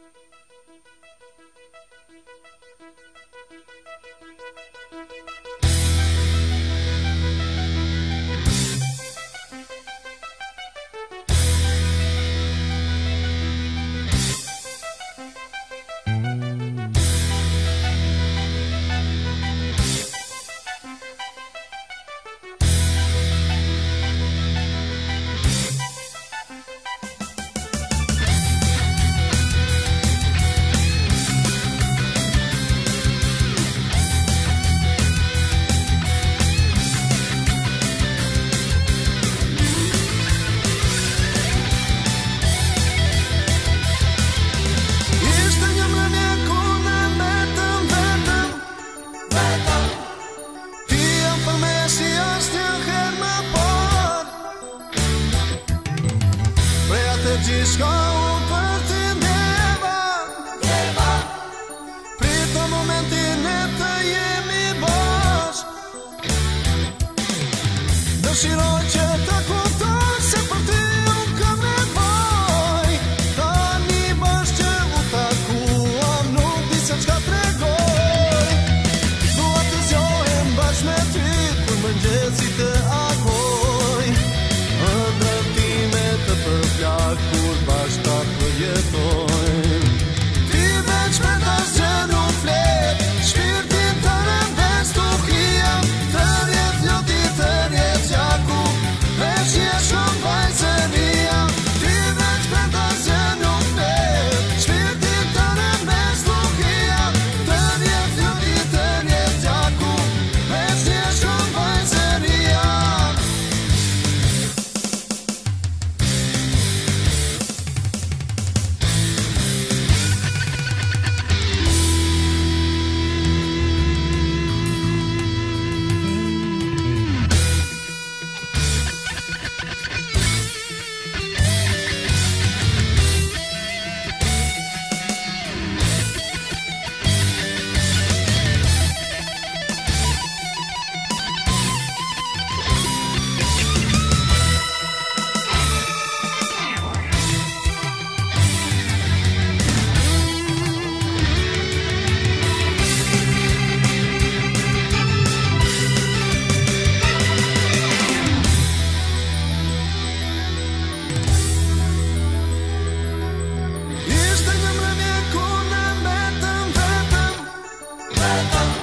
Ishte një mrënje kone betëm, vetëm Vetëm Ti jam për me si asë një herë më por Prej Welcome.